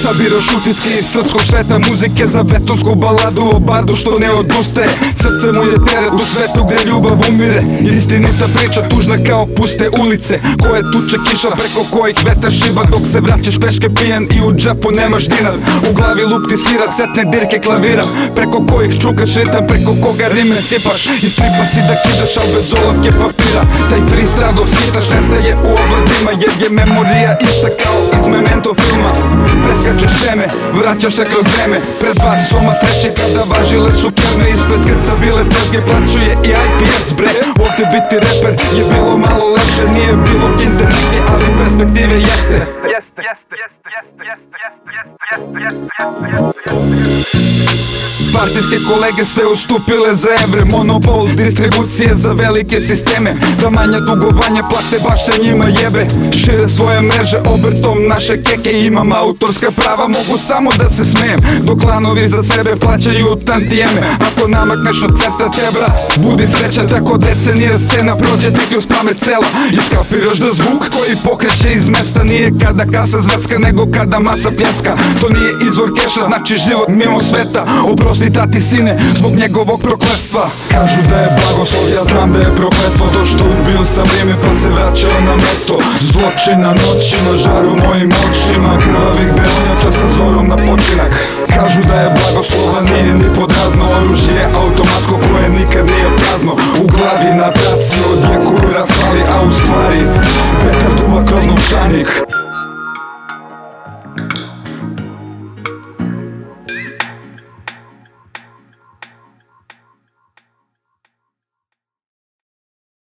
Biraš utiske iz srpskog sveta Muzike za betonsku baladu O bardu što ne odustaje. Srce mu je teret u svetu gde ljubav umire. Istinita priča tužna kao puste ulice Koje tuče kiša preko kojih vetar šiba Dok se vraćaš peške pijan i u džepu nemaš dinar. U glavi lup ti svira setne dirke klavira Preko kojih čukaš ritam Preko koga rime sipaš. Iz stripa si da kidaš al bez olovke papira. Taj freestyle dok skitaš nestaje u obladima Jer je memorija ista kao iz memento filma Preskačeš teme, vraćaš se kroz vreme Pred vas soma treći kada važile su kerne Ispred skrca bile tezge, plaćuje i IPS bre Ovdje biti reper je bilo malo lepše Nije bilo internetni, ali perspektive jeste Jeste, jeste, jeste, jeste, jeste, jeste, jeste, jeste, jeste, jeste Partijske kolege sve ustupile za evre. Monopol distribucije za velike sisteme. Da manja dugovanja plate baš se njima jebe. Šire svoje mreže obrtom naše keke Imam. Autorska prava, mogu samo da se smijem Dok klanovi za sebe plaćaju tantijeme. Ako namakneš od crta tebra Budi sreća tako decenija scena Prođe ti kroz pamet cela. Iskapiraš da zvuk koji pokreće iz mesta Nije kada kasa zvecka nego kada masa pljeska. To nije izvor keša, znači život mimo sveta. Oprosti tati sine zbog njegovog prokletstva. Kažu da je blagoslov, ja znam da je prokletstvo To što ubio sam vrijeme pa se vraćao na mesto. Zločina noćima, žaru mojim očima Krvavih beonjača sa zorom na počinak. Kažu da je blagoslovan, nije ni pod razno Oružje automatsko koje nikad nije prazno. U glavi na traci od jekura fali, a u stvari Vetar duva kroz novčanik